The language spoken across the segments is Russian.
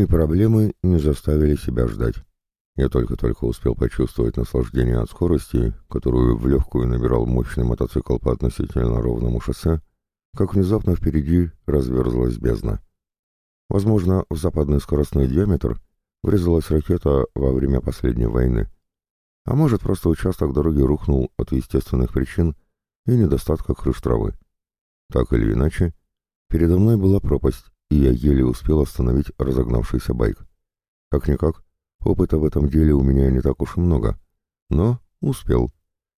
И проблемы не заставили себя ждать. Я только-только успел почувствовать наслаждение от скорости, которую в легкую набирал мощный мотоцикл по относительно ровному шоссе, как внезапно впереди разверзлась бездна. Возможно, в западный скоростной диаметр врезалась ракета во время последней войны. А может, просто участок дороги рухнул от естественных причин и недостатка крыш травы. Так или иначе, передо мной была пропасть, и я еле успел остановить разогнавшийся байк. Как-никак, опыта в этом деле у меня не так уж и много, но успел,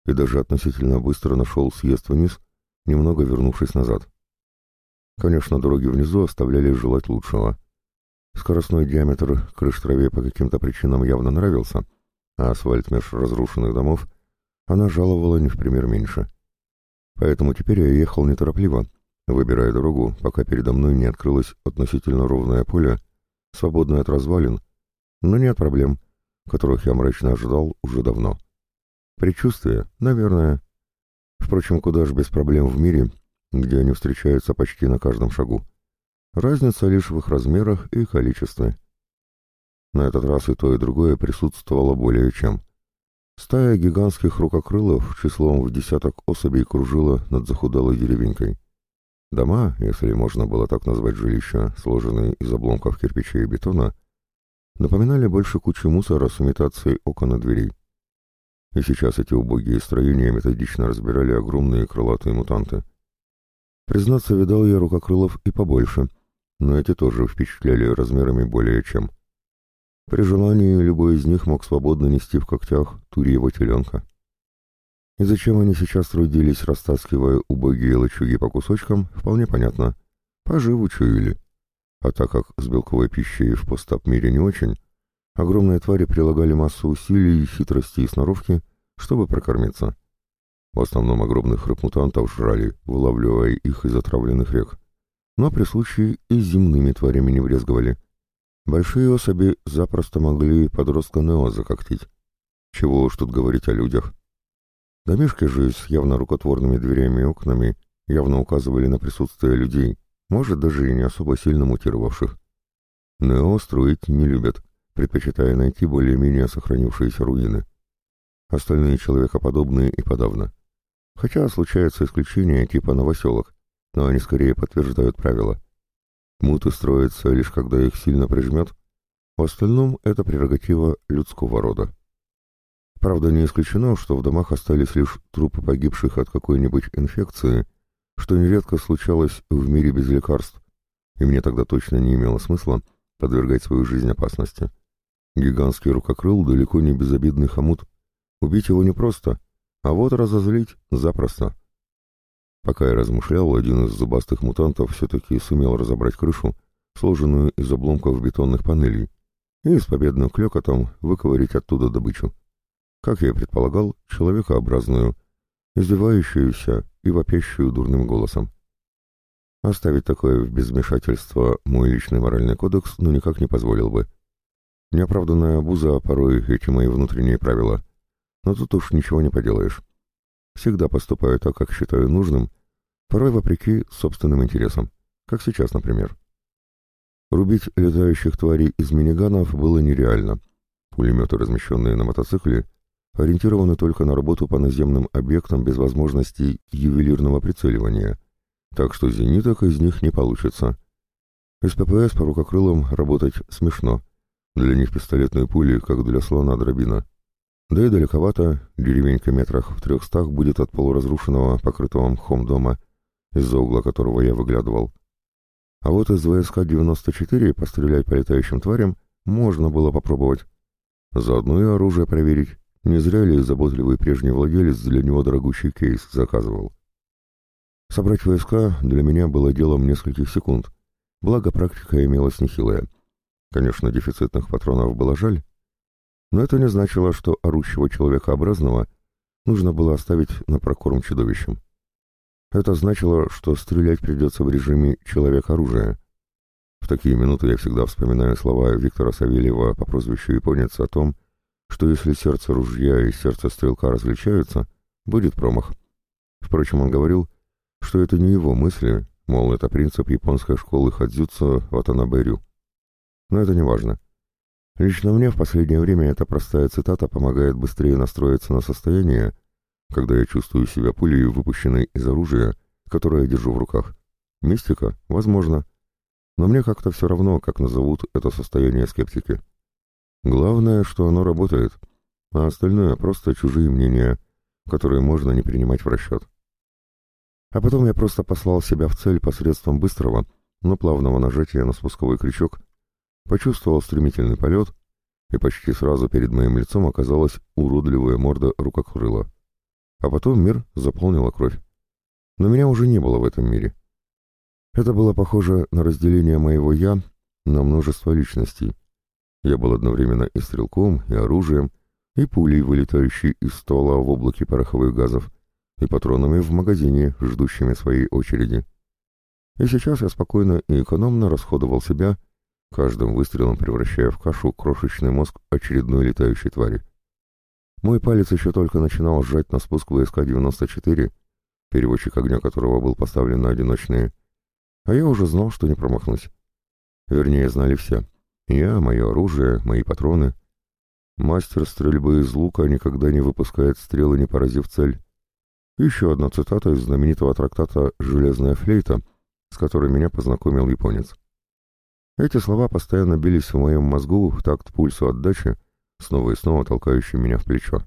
и даже относительно быстро нашел съезд вниз, немного вернувшись назад. Конечно, дороги внизу оставляли желать лучшего. Скоростной диаметр крыш траве по каким-то причинам явно нравился, а асфальт меж разрушенных домов она жаловала не в пример меньше. Поэтому теперь я ехал неторопливо, выбирая дорогу, пока передо мной не открылось относительно ровное поле, свободное от развалин, но не от проблем, которых я мрачно ожидал уже давно. Предчувствие, наверное. Впрочем, куда ж без проблем в мире, где они встречаются почти на каждом шагу. Разница лишь в их размерах и количестве. На этот раз и то, и другое присутствовало более чем. Стая гигантских рукокрылов числом в десяток особей кружила над захудалой деревенькой. Дома, если можно было так назвать жилища, сложенные из обломков кирпичей и бетона, напоминали больше кучу мусора с имитацией окон и дверей. И сейчас эти убогие строения методично разбирали огромные крылатые мутанты. Признаться, видал я рукокрылов и побольше, но эти тоже впечатляли размерами более чем. При желании любой из них мог свободно нести в когтях турьего теленка. И зачем они сейчас трудились, растаскивая убогие лачуги по кусочкам, вполне понятно. Поживу чуяли. А так как с белковой пищей в постап-мире не очень, огромные твари прилагали массу усилий, хитрости и сноровки, чтобы прокормиться. В основном огромных рыб-мутантов жрали, вылавливая их из отравленных рек. Но при случае и земными тварями не брезговали. Большие особи запросто могли подростка Нео закоктить. Чего уж тут говорить о людях. Домишки же с явно рукотворными дверями и окнами явно указывали на присутствие людей, может, даже и не особо сильно мутировавших. Нео строить не любят, предпочитая найти более-менее сохранившиеся руины. Остальные человекоподобные и подавно. Хотя случаются исключения типа новоселок, но они скорее подтверждают правила. Муты строятся лишь когда их сильно прижмет, в остальном это прерогатива людского рода. Правда, не исключено, что в домах остались лишь трупы погибших от какой-нибудь инфекции, что нередко случалось в мире без лекарств, и мне тогда точно не имело смысла подвергать свою жизнь опасности. Гигантский рукокрыл далеко не безобидный хомут. Убить его непросто, а вот разозлить запросто. Пока я размышлял, один из зубастых мутантов все-таки сумел разобрать крышу, сложенную из обломков бетонных панелей, и с победным клёкотом выковырить оттуда добычу. Как я и предполагал, человекообразную, издевающуюся и вопящую дурным голосом. Оставить такое в безвмешательство мой личный моральный кодекс ну никак не позволил бы. Неоправданная обуза порой эти мои внутренние правила — но тут уж ничего не поделаешь. Всегда поступаю так, как считаю нужным, порой вопреки собственным интересам, как сейчас, например. Рубить летающих тварей из миниганов было нереально. Пулеметы, размещенные на мотоцикле, ориентированы только на работу по наземным объектам без возможности ювелирного прицеливания, так что зениток из них не получится. Из ППС по рукокрылам работать смешно. Для них пистолетные пули, как для слона дробина. Да и далековато, деревенька метрах в трехстах будет от полуразрушенного, покрытого мхом дома, из-за угла которого я выглядывал. А вот из ВСК-94 пострелять по летающим тварям можно было попробовать. Заодно и оружие проверить, не зря ли заботливый прежний владелец для него дорогущий кейс заказывал. Собрать ВСК для меня было делом нескольких секунд, благо практика имелась нехилая. Конечно, дефицитных патронов было жаль, но это не значило, что орущего человекообразного нужно было оставить на прокорм чудовищем. Это значило, что стрелять придется в режиме «человек-оружие». В такие минуты я всегда вспоминаю слова Виктора Савельева по прозвищу «Японец» о том, что если сердце ружья и сердце стрелка различаются, будет промах. Впрочем, он говорил, что это не его мысли, мол, это принцип японской школы Хадзюцу Ватанаберю. Но это не важно. Лично мне в последнее время эта простая цитата помогает быстрее настроиться на состояние, когда я чувствую себя пулей, выпущенной из оружия, которое я держу в руках. Мистика? Возможно. Но мне как-то все равно, как назовут это состояние скептики. Главное, что оно работает, а остальное просто чужие мнения, которые можно не принимать в расчет. А потом я просто послал себя в цель посредством быстрого, но плавного нажатия на спусковой крючок, почувствовал стремительный полет, и почти сразу перед моим лицом оказалась уродливая морда рукокрыла. А потом мир заполнила кровь. Но меня уже не было в этом мире. Это было похоже на разделение моего «я» на множество личностей. Я был одновременно и стрелком, и оружием, и пулей, вылетающей из ствола в облаке пороховых газов, и патронами в магазине, ждущими своей очереди. И сейчас я спокойно и экономно расходовал себя, каждым выстрелом превращая в кашу крошечный мозг очередной летающей твари. Мой палец еще только начинал сжать на спуск ВСК-94, переводчик огня которого был поставлен на одиночные, а я уже знал, что не промахнусь. Вернее, знали все. Я, мое оружие, мои патроны. Мастер стрельбы из лука никогда не выпускает стрелы, не поразив цель. Еще одна цитата из знаменитого трактата «Железная флейта», с которой меня познакомил японец. Эти слова постоянно бились в моем мозгу в такт пульсу отдачи, снова и снова толкающий меня в плечо.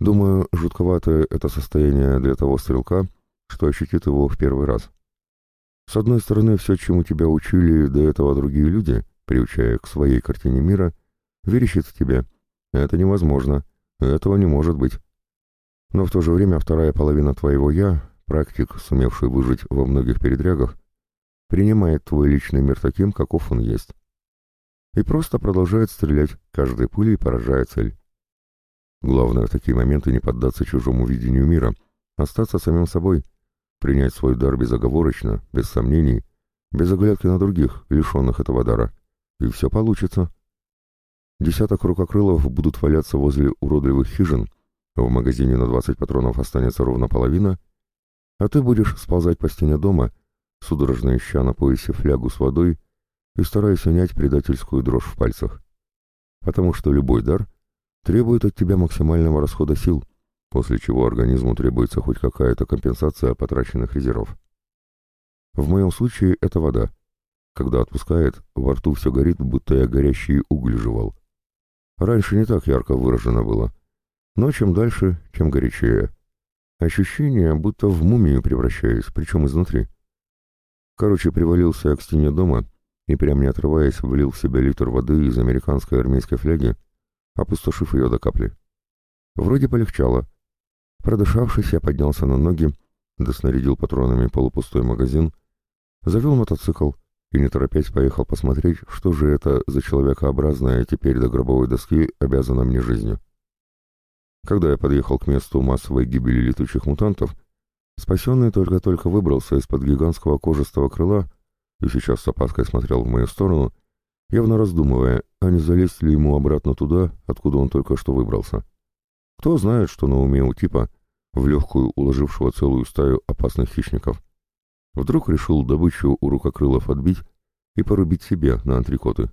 Думаю, жутковатое это состояние для того стрелка, что ощутит его в первый раз. С одной стороны, все, чему тебя учили до этого другие люди, приучая к своей картине мира, верещит в тебе. Это невозможно, этого не может быть. Но в то же время вторая половина твоего «я», практик, сумевший выжить во многих передрягах, принимает твой личный мир таким, каков он есть. И просто продолжает стрелять, каждой пулей поражая цель. Главное в такие моменты не поддаться чужому видению мира, остаться самим собой, принять свой дар безоговорочно, без сомнений, без оглядки на других, лишенных этого дара. И все получится. Десяток рукокрылов будут валяться возле уродливых хижин, в магазине на 20 патронов останется ровно половина, а ты будешь сползать по стене дома, судорожно ища на поясе флягу с водой и стараясь унять предательскую дрожь в пальцах. Потому что любой дар требует от тебя максимального расхода сил, после чего организму требуется хоть какая-то компенсация потраченных резервов. В моем случае это вода. Когда отпускает, во рту все горит, будто я горящий уголь жевал. Раньше не так ярко выражено было — но чем дальше, тем горячее. Ощущение, будто в мумию превращаюсь, причем изнутри. Короче, привалился я к стене дома и, прям не отрываясь, влил в себя литр воды из американской армейской фляги, опустошив ее до капли. Вроде полегчало. Продышавшись, я поднялся на ноги, доснарядил патронами полупустой магазин, завел мотоцикл и, не торопясь, поехал посмотреть, что же это за человекообразное теперь до гробовой доски обязано мне жизнью. Когда я подъехал к месту массовой гибели летучих мутантов, спасенный только-только выбрался из-под гигантского кожистого крыла и сейчас с опаской смотрел в мою сторону, явно раздумывая, а не залезть ли ему обратно туда, откуда он только что выбрался. Кто знает, что на уме у типа, в легкую уложившего целую стаю опасных хищников. Вдруг решил добычу у рукокрылов отбить и порубить себе на антрикоты.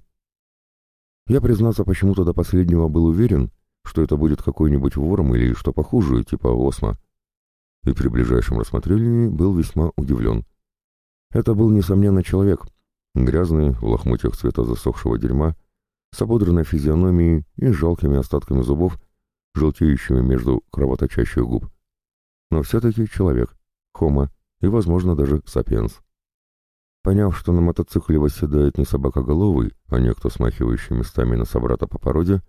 Я, признаться, почему-то до последнего был уверен, что это будет какой-нибудь ворм или что похуже, типа осма. И при ближайшем рассмотрении был весьма удивлен. Это был, несомненно, человек, грязный, в лохмотьях цвета засохшего дерьма, с ободранной физиономией и жалкими остатками зубов, желтеющими между кровоточащих губ. Но все-таки человек, хома и, возможно, даже сапиенс. Поняв, что на мотоцикле восседает не собакоголовый, а некто, смахивающий местами на собрата по породе,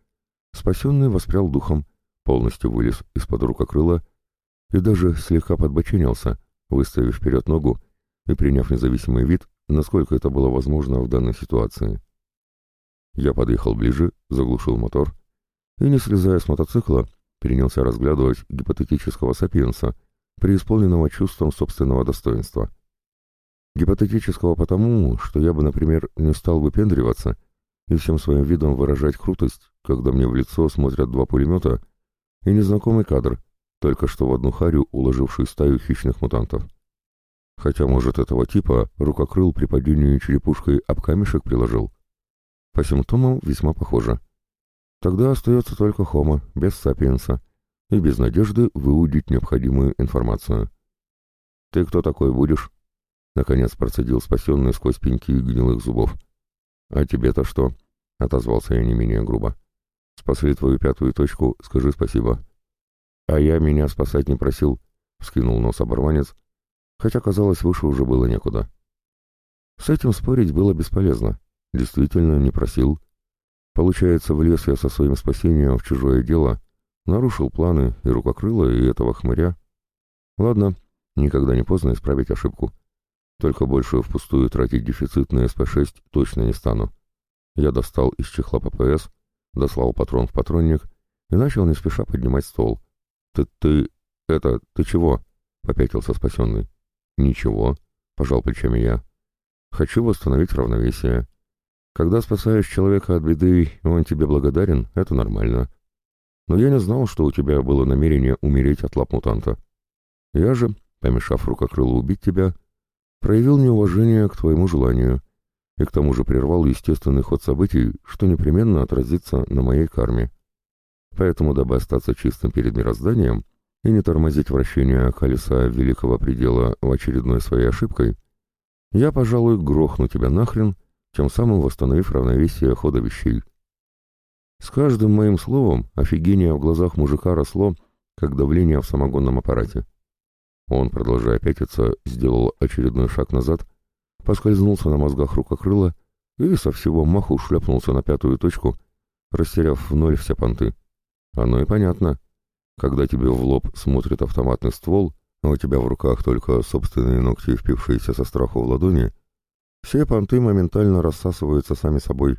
Спасенный воспрял духом, полностью вылез из-под рукокрыла и даже слегка подбоченился, выставив вперед ногу и приняв независимый вид, насколько это было возможно в данной ситуации. Я подъехал ближе, заглушил мотор и, не слезая с мотоцикла, принялся разглядывать гипотетического сапиенса, преисполненного чувством собственного достоинства. Гипотетического потому, что я бы, например, не стал выпендриваться и всем своим видом выражать крутость, когда мне в лицо смотрят два пулемета и незнакомый кадр, только что в одну харю уложивший стаю хищных мутантов. Хотя, может, этого типа рукокрыл при падении черепушкой об камешек приложил. По симптомам весьма похоже. Тогда остается только Хома, без сапиенса, и без надежды выудить необходимую информацию. «Ты кто такой будешь?» Наконец процедил спасенный сквозь пеньки гнилых зубов. «А тебе-то что?» — отозвался я не менее грубо. «Спасли твою пятую точку, скажи спасибо». «А я меня спасать не просил», — вскинул нос оборванец, хотя, казалось, выше уже было некуда. С этим спорить было бесполезно. Действительно, не просил. Получается, влез я со своим спасением в чужое дело, нарушил планы и рукокрыла, и этого хмыря. Ладно, никогда не поздно исправить ошибку. Только больше впустую тратить дефицит на СП-6 точно не стану. Я достал из чехла ППС, дослал патрон в патронник и начал не спеша поднимать ствол. «Ты... ты... это... ты чего?» — попятился спасенный. «Ничего», — пожал плечами я. «Хочу восстановить равновесие. Когда спасаешь человека от беды, и он тебе благодарен, это нормально. Но я не знал, что у тебя было намерение умереть от лап мутанта. Я же, помешав рукокрылу убить тебя, проявил неуважение к твоему желанию и к тому же прервал естественный ход событий, что непременно отразится на моей карме. Поэтому, дабы остаться чистым перед мирозданием и не тормозить вращение колеса великого предела в очередной своей ошибкой, я, пожалуй, грохну тебя нахрен тем самым восстановив равновесие хода вещей. С каждым моим словом офигение в глазах мужика росло, как давление в самогонном аппарате. Он, продолжая пятиться, сделал очередной шаг назад, поскользнулся на мозгах рукокрыла и со всего маху шлепнулся на пятую точку, растеряв в ноль все понты. Оно и понятно. Когда тебе в лоб смотрит автоматный ствол, а у тебя в руках только собственные ногти, впившиеся со страху в ладони, все понты моментально рассасываются сами собой.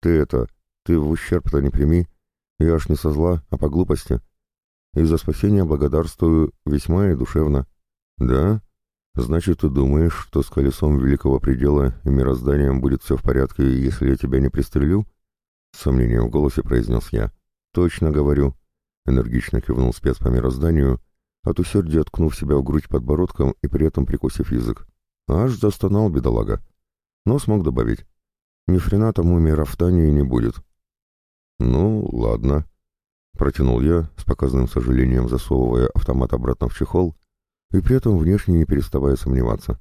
Ты это, ты в ущерб-то не прими, я аж не со зла, а по глупости. И за спасение благодарствую весьма и душевно. Да? Значит, ты думаешь, что с колесом великого предела и мирозданием будет все в порядке, если я тебя не пристрелю? С сомнением в голосе произнес я. Точно говорю. Энергично кивнул спец по мирозданию, от усердия ткнув себя в грудь подбородком и при этом прикусив язык. Аж застонал бедолага. Но смог добавить. Ни хрена тому мира в Тании не будет. Ну, ладно. Протянул я, с показанным сожалением засовывая автомат обратно в чехол и при этом внешне не переставая сомневаться.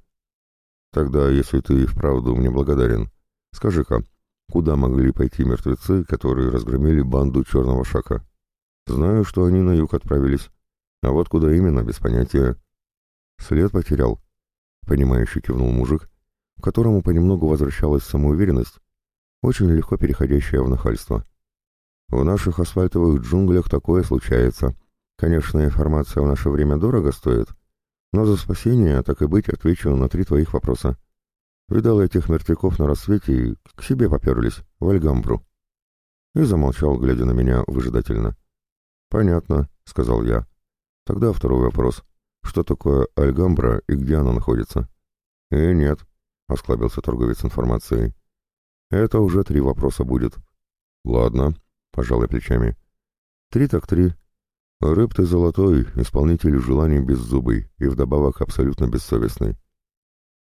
Тогда, если ты вправду мне благодарен, скажи-ка, куда могли пойти мертвецы, которые разгромили банду Черного Шака? Знаю, что они на юг отправились, а вот куда именно, без понятия. След потерял, — понимающе кивнул мужик, которому понемногу возвращалась самоуверенность, очень легко переходящая в нахальство. В наших асфальтовых джунглях такое случается. Конечно, информация в наше время дорого стоит, но за спасение, так и быть, отвечу на три твоих вопроса. Видал этих мертвяков на рассвете и к себе поперлись, в Альгамбру. И замолчал, глядя на меня выжидательно. «Понятно», — сказал я. «Тогда второй вопрос. Что такое Альгамбра и где она находится? Э, нет, осклабился торговец информацией. Это уже три вопроса будет. Ладно, пожалуй плечами. Три так три. Рыб ты золотой, исполнитель желаний беззубый и вдобавок абсолютно бессовестный.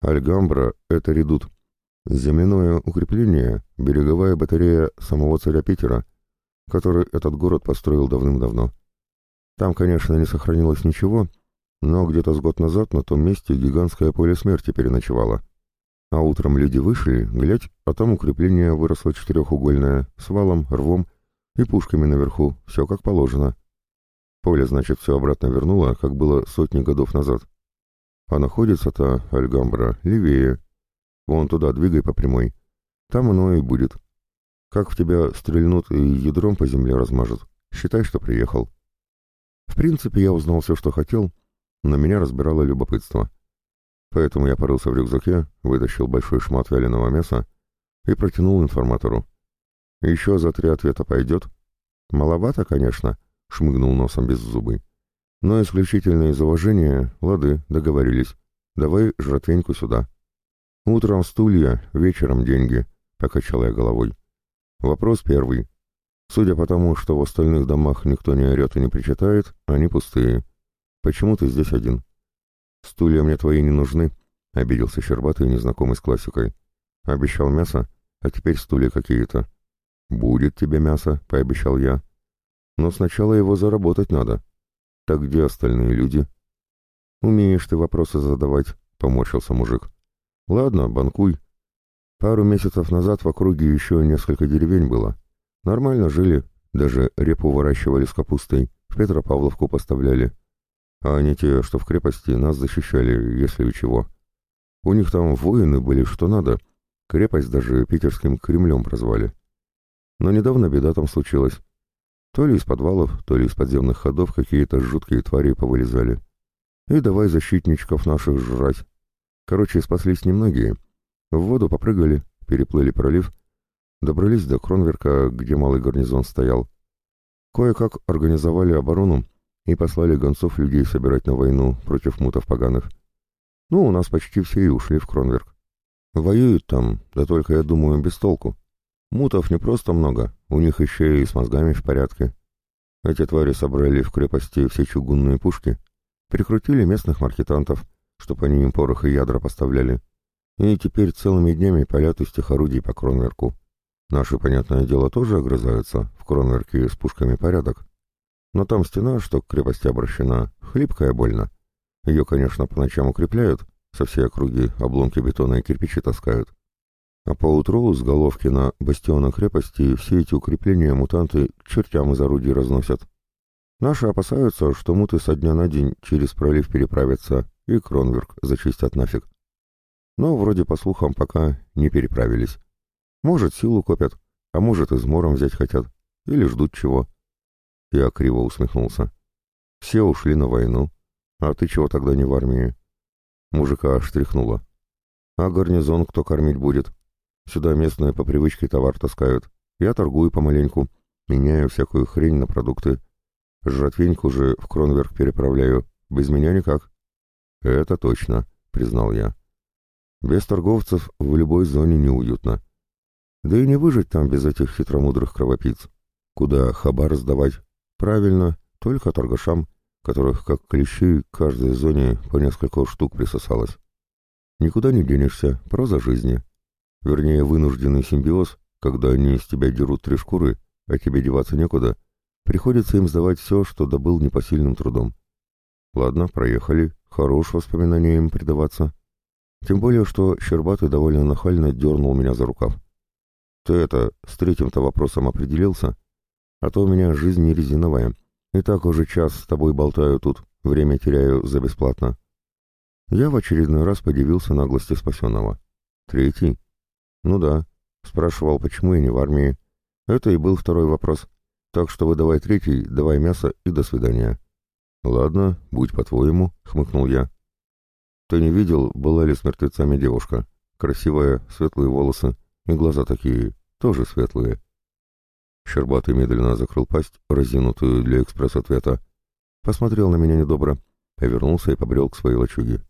Альгамбра — это редут. Земляное укрепление, береговая батарея самого царя Питера, который этот город построил давным-давно. Там, конечно, не сохранилось ничего, — но где-то с год назад на том месте гигантское поле смерти переночевало. А утром люди вышли, глядь, а там укрепление выросло четырехугольное, с валом, рвом и пушками наверху, все как положено. Поле, значит, все обратно вернуло, как было сотни годов назад. А находится-то Альгамбра левее. Вон туда двигай по прямой. Там оно и будет. Как в тебя стрельнут и ядром по земле размажут, считай, что приехал. В принципе, я узнал все, что хотел, но меня разбирало любопытство. Поэтому я порылся в рюкзаке, вытащил большой шмат вяленого мяса и протянул информатору. «Еще за три ответа пойдет?» «Маловато, конечно», — шмыгнул носом без зубы. «Но исключительно из уважения, лады, договорились. Давай жратвеньку сюда». «Утром стулья, вечером деньги», — покачал я головой. Вопрос первый. Судя по тому, что в остальных домах никто не орет и не причитает, они пустые. «Почему ты здесь один?» «Стулья мне твои не нужны», — обиделся Щербатый, незнакомый с классикой. «Обещал мясо, а теперь стулья какие-то. «Будет тебе мясо», — пообещал я. «Но сначала его заработать надо. Так где остальные люди?» «Умеешь ты вопросы задавать», — поморщился мужик. «Ладно, банкуй. Пару месяцев назад в округе еще несколько деревень было. Нормально жили, даже репу выращивали с капустой, в Петропавловку поставляли. А они те, что в крепости, нас защищали, если и чего. У них там воины были что надо, крепость даже питерским Кремлем прозвали. Но недавно беда там случилась. То ли из подвалов, то ли из подземных ходов какие-то жуткие твари повылезали. И давай защитничков наших жрать. Короче, спаслись немногие. В воду попрыгали, переплыли пролив, добрались до Кронверка, где малый гарнизон стоял. Кое-как организовали оборону и послали гонцов людей собирать на войну против мутов поганых. Ну, у нас почти все и ушли в Кронверк. Воюют там, да только, я думаю, без толку. Мутов не просто много, у них еще и с мозгами в порядке. Эти твари собрали в крепости все чугунные пушки, прикрутили местных маркетантов, чтобы они им порох и ядра поставляли, и теперь целыми днями палят из тех орудий по Кронверку. Наши, понятное дело, тоже огрызаются, в Кронверке с пушками порядок. Но там стена, что к крепости обращена, хлипкая больно. Ее, конечно, по ночам укрепляют, со всей округи обломки бетона и кирпичи таскают. А поутру с головки на бастиона крепости все эти укрепления мутанты к чертям из орудий разносят. Наши опасаются, что муты со дня на день через пролив переправятся и Кронверк зачистят нафиг. Но вроде по слухам пока не переправились. Может, силу копят, а может, измором взять хотят, или ждут чего. Я криво усмехнулся. Все ушли на войну. А ты чего тогда не в армии? Мужика аж тряхнуло. А гарнизон кто кормить будет? Сюда местные по привычке товар таскают. Я торгую помаленьку, меняю всякую хрень на продукты. Жратвеньку же в Кронверк переправляю. Без меня никак. Это точно, признал я. Без торговцев в любой зоне неуютно. Да и не выжить там без этих хитромудрых кровопийц. Куда хабар сдавать? Правильно, только торгашам, которых, как клещи, каждой зоне по несколько штук присосалось. Никуда не денешься, проза жизни. Вернее, вынужденный симбиоз, когда они из тебя дерут три шкуры, а тебе деваться некуда, приходится им сдавать все, что добыл непосильным трудом. Ладно, проехали, хорош воспоминаниям предаваться. Тем более, что Щербатый довольно нахально дернул меня за рукав. Ты это, с третьим-то вопросом определился? А то у меня жизнь не резиновая. И так уже час с тобой болтаю тут, время теряю за бесплатно. Я в очередной раз подивился наглости спасенного. Третий? «Ну да», — спрашивал, почему я не в армии. Это и был второй вопрос. Так что выдавай третий, давай мясо и до свидания. «Ладно, будь по-твоему», — хмыкнул я. «Ты не видел, была ли с мертвецами девушка? Красивая, светлые волосы и глаза такие, тоже светлые». Щербатый медленно закрыл пасть, разинутую для экспресс-ответа. Посмотрел на меня недобро, повернулся и побрел к своей лачуге.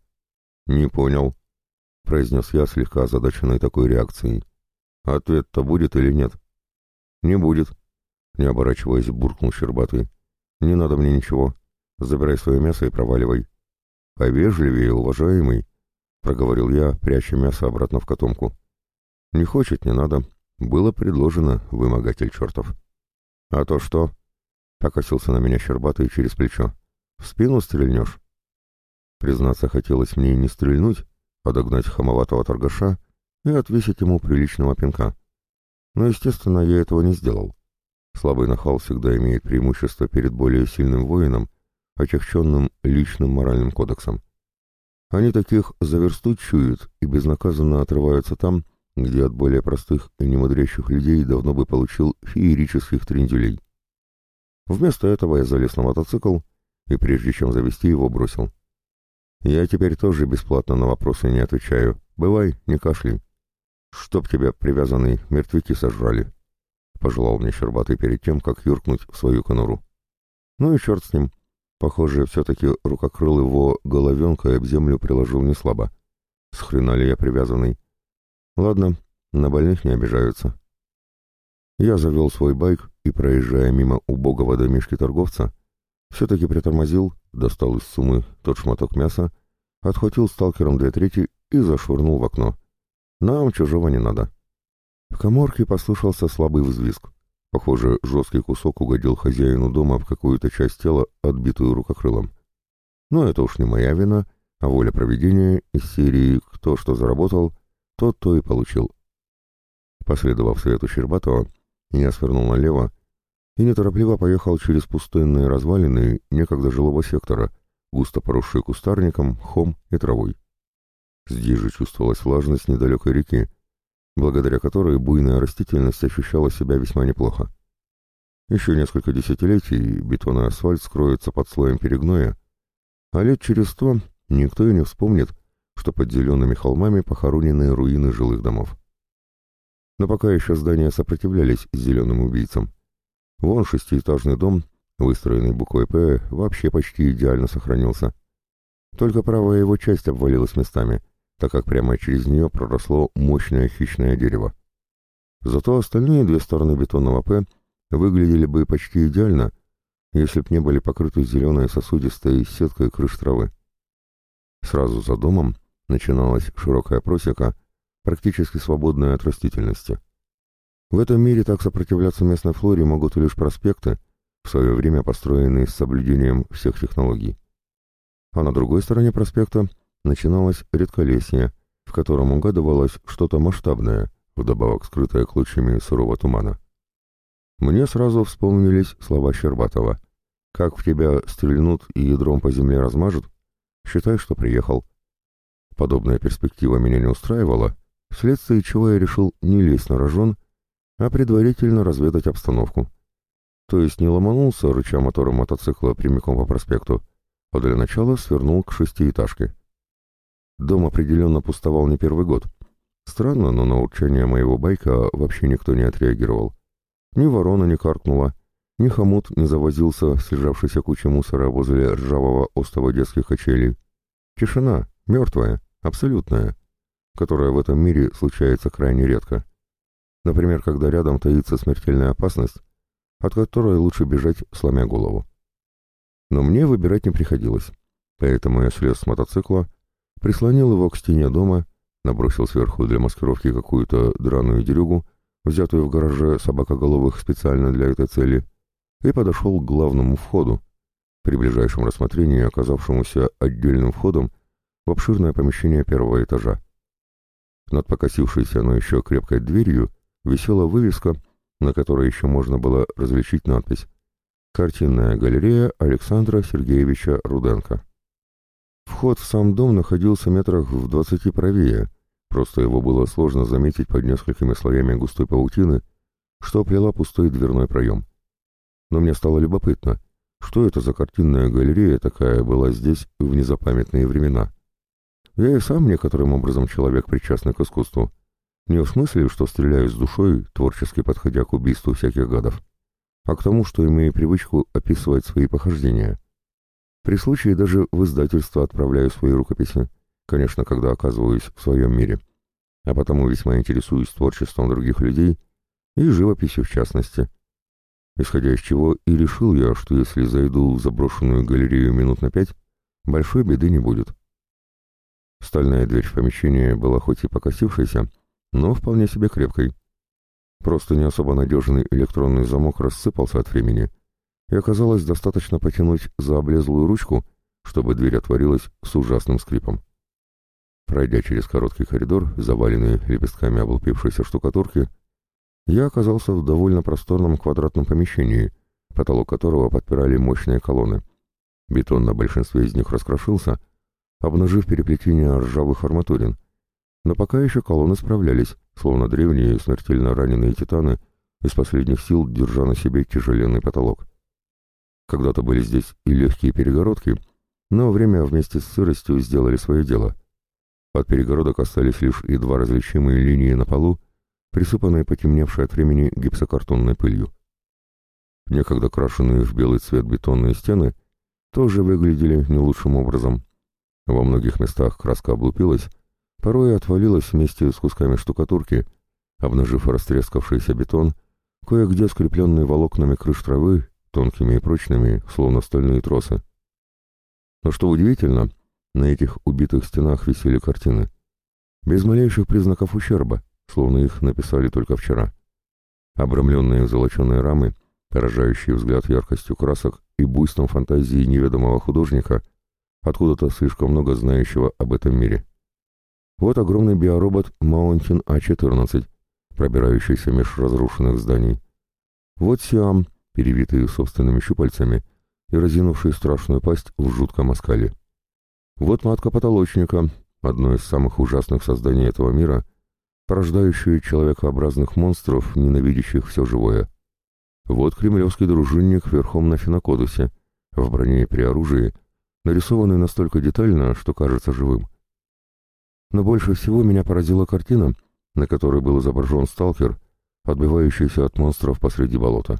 «Не понял», — произнес я, слегка озадаченный такой реакцией. «Ответ-то будет или нет?» «Не будет», — не оборачиваясь, буркнул Щербатый. «Не надо мне ничего. Забирай свое мясо и проваливай». «Повежливее, уважаемый», — проговорил я, пряча мясо обратно в котомку. «Не хочет, не надо. Было предложено, вымогатель чертов». «А то что?» — покосился на меня Щербатый через плечо. «В спину стрельнешь?» Признаться, хотелось мне не стрельнуть, подогнать хамоватого торгаша и отвесить ему приличного пинка. Но, естественно, я этого не сделал. Слабый нахал всегда имеет преимущество перед более сильным воином, отягченным личным моральным кодексом. Они таких за чуют и безнаказанно отрываются там, где от более простых и немудрящих людей давно бы получил феерических тренделей. Вместо этого я залез на мотоцикл и, прежде чем завести его, бросил. Я теперь тоже бесплатно на вопросы не отвечаю. Бывай, не кашляй. Чтоб тебя, привязанный, мертвяки сожрали. Пожелал мне Щербатый перед тем, как юркнуть в свою конуру. Ну и черт с ним. Похоже, все-таки рукокрыл его головенка об землю приложил не слабо. Схрена ли я привязанный? Ладно, на больных не обижаются. Я завел свой байк и, проезжая мимо убогого домишки торговца, все-таки притормозил, достал из суммы тот шматок мяса, отхватил сталкером две трети и зашвырнул в окно. Нам чужого не надо. В коморке послышался слабый взвизг. Похоже, жесткий кусок угодил хозяину дома в какую-то часть тела, отбитую рукокрылом. Но это уж не моя вина, а воля проведения из серии «Кто что заработал, тот то и получил». Последовав совету Щербатова, я свернул налево и неторопливо поехал через пустынные развалины некогда жилого сектора, густо поросшие кустарником, хом и травой. Здесь же чувствовалась влажность недалекой реки, благодаря которой буйная растительность ощущала себя весьма неплохо. Еще несколько десятилетий бетон и асфальт скроются под слоем перегноя, а лет через сто никто и не вспомнит, что под зелеными холмами похоронены руины жилых домов. Но пока еще здания сопротивлялись зеленым убийцам. Вон шестиэтажный дом, выстроенный буквой «П», вообще почти идеально сохранился. Только правая его часть обвалилась местами — так как прямо через нее проросло мощное хищное дерево. Зато остальные две стороны бетонного «П» выглядели бы почти идеально, если б не были покрыты зеленой сосудистой сеткой крыш травы. Сразу за домом начиналась широкая просека, практически свободная от растительности. В этом мире так сопротивляться местной флоре могут лишь проспекты, в свое время построенные с соблюдением всех технологий. А на другой стороне проспекта начиналось редколесье, в котором угадывалось что-то масштабное, вдобавок скрытое клочьями сырого тумана. Мне сразу вспомнились слова Щербатова. «Как в тебя стрельнут и ядром по земле размажут, считай, что приехал». Подобная перспектива меня не устраивала, вследствие чего я решил не лезть на рожон, а предварительно разведать обстановку. То есть не ломанулся, рыча мотором мотоцикла прямиком по проспекту, а для начала свернул к шестиэтажке. Дом определенно пустовал не первый год. Странно, но на урчание моего байка вообще никто не отреагировал. Ни ворона не каркнула, ни хомут не завозился слежавшейся куче мусора возле ржавого остова детских качелей. Тишина, мертвая, абсолютная, которая в этом мире случается крайне редко. Например, когда рядом таится смертельная опасность, от которой лучше бежать, сломя голову. Но мне выбирать не приходилось, поэтому я слез с мотоцикла прислонил его к стене дома, набросил сверху для маскировки какую-то драную дерюгу, взятую в гараже собакоголовых специально для этой цели, и подошел к главному входу, при ближайшем рассмотрении оказавшемуся отдельным входом в обширное помещение первого этажа. Над покосившейся, но еще крепкой дверью висела вывеска, на которой еще можно было различить надпись «Картинная галерея Александра Сергеевича Руденко». Вход в сам дом находился метрах в двадцати правее, просто его было сложно заметить под несколькими слоями густой паутины, что оплела пустой дверной проем. Но мне стало любопытно, что это за картинная галерея такая была здесь в незапамятные времена. Я и сам некоторым образом человек, причастный к искусству. Не в смысле, что стреляю с душой, творчески подходя к убийству всяких гадов, а к тому, что имею привычку описывать свои похождения. При случае даже в издательство отправляю свои рукописи, конечно, когда оказываюсь в своем мире, а потому весьма интересуюсь творчеством других людей и живописью в частности. Исходя из чего и решил я, что если зайду в заброшенную галерею минут на пять, большой беды не будет. Стальная дверь в помещение была хоть и покосившейся, но вполне себе крепкой. Просто не особо надежный электронный замок рассыпался от времени — и оказалось достаточно потянуть за облезлую ручку, чтобы дверь отворилась с ужасным скрипом. Пройдя через короткий коридор, заваленный лепестками облупившейся штукатурки, я оказался в довольно просторном квадратном помещении, потолок которого подпирали мощные колонны. Бетон на большинстве из них раскрошился, обнажив переплетение ржавых арматурин, но пока еще колонны справлялись, словно древние смертельно раненые титаны, из последних сил держа на себе тяжеленный потолок. Когда-то были здесь и легкие перегородки, но время вместе с сыростью сделали свое дело. От перегородок остались лишь едва различимые линии на полу, присыпанные потемневшей от времени гипсокартонной пылью. Некогда крашенные в белый цвет бетонные стены тоже выглядели не лучшим образом. Во многих местах краска облупилась, порой отвалилась вместе с кусками штукатурки, обнажив растрескавшийся бетон, кое-где скрепленный волокнами крыш травы тонкими и прочными, словно стальные тросы. Но что удивительно, на этих убитых стенах висели картины. Без малейших признаков ущерба, словно их написали только вчера. Обрамленные золоченые рамы, поражающие взгляд яркостью красок и буйством фантазии неведомого художника, откуда-то слишком много знающего об этом мире. Вот огромный биоробот Mountain А-14, пробирающийся меж разрушенных зданий. Вот Сиам, перевитый собственными щупальцами и разинувший страшную пасть в жутком оскале. Вот матка потолочника, одно из самых ужасных созданий этого мира, порождающее человекообразных монстров, ненавидящих все живое. Вот кремлевский дружинник верхом на Финокодусе, в броне и при оружии, нарисованный настолько детально, что кажется живым. Но больше всего меня поразила картина, на которой был изображен сталкер, отбивающийся от монстров посреди болота.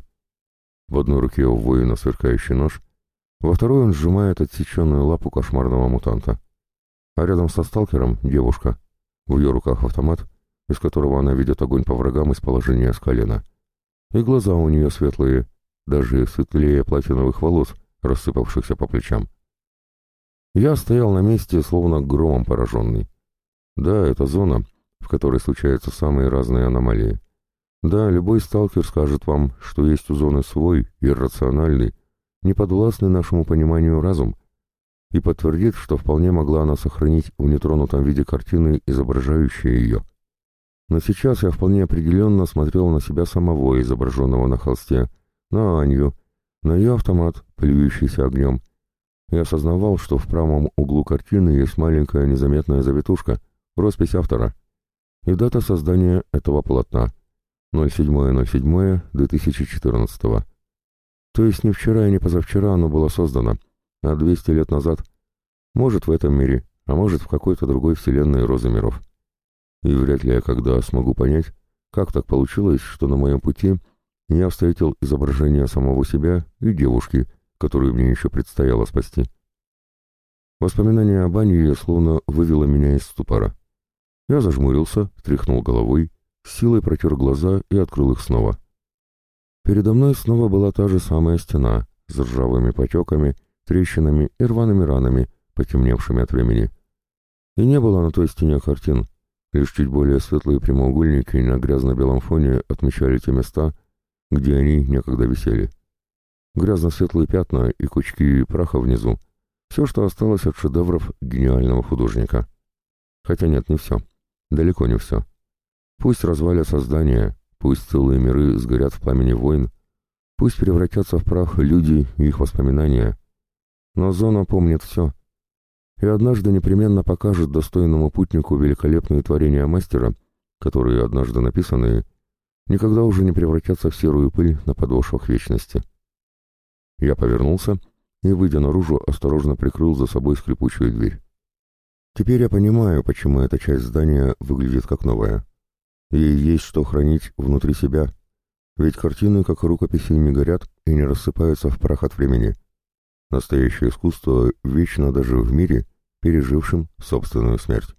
В одной руке у воина сверкающий нож, во второй он сжимает отсеченную лапу кошмарного мутанта. А рядом со сталкером девушка. В ее руках автомат, из которого она ведет огонь по врагам из положения с колена. И глаза у нее светлые, даже светлее платиновых волос, рассыпавшихся по плечам. Я стоял на месте, словно громом пораженный. Да, это зона, в которой случаются самые разные аномалии. Да, любой сталкер скажет вам, что есть у зоны свой, иррациональный, неподвластный нашему пониманию разум, и подтвердит, что вполне могла она сохранить в нетронутом виде картины, изображающие ее. Но сейчас я вполне определенно смотрел на себя самого, изображенного на холсте, на Аню, на ее автомат, плюющийся огнем, и осознавал, что в правом углу картины есть маленькая незаметная завитушка, роспись автора, и дата создания этого полотна — 07.07.2014. То есть не вчера и не позавчера оно было создано, а 200 лет назад. Может, в этом мире, а может, в какой-то другой вселенной розы миров. И вряд ли я когда смогу понять, как так получилось, что на моем пути я встретил изображение самого себя и девушки, которую мне еще предстояло спасти. Воспоминание об Анье словно вывело меня из ступора. Я зажмурился, тряхнул головой, силой протер глаза и открыл их снова. Передо мной снова была та же самая стена с ржавыми потеками, трещинами и рваными ранами, потемневшими от времени. И не было на той стене картин, лишь чуть более светлые прямоугольники на грязно-белом фоне отмечали те места, где они некогда висели. Грязно-светлые пятна и кучки праха внизу — все, что осталось от шедевров гениального художника. Хотя нет, не все. Далеко не все. Пусть развалятся здания, пусть целые миры сгорят в пламени войн, пусть превратятся в прах люди и их воспоминания. Но зона помнит все. И однажды непременно покажет достойному путнику великолепные творения мастера, которые, однажды написанные, никогда уже не превратятся в серую пыль на подошвах вечности. Я повернулся и, выйдя наружу, осторожно прикрыл за собой скрипучую дверь. Теперь я понимаю, почему эта часть здания выглядит как новая. Ей есть что хранить внутри себя, ведь картины, как рукописи, не горят и не рассыпаются в прах от времени. Настоящее искусство вечно даже в мире, пережившем собственную смерть.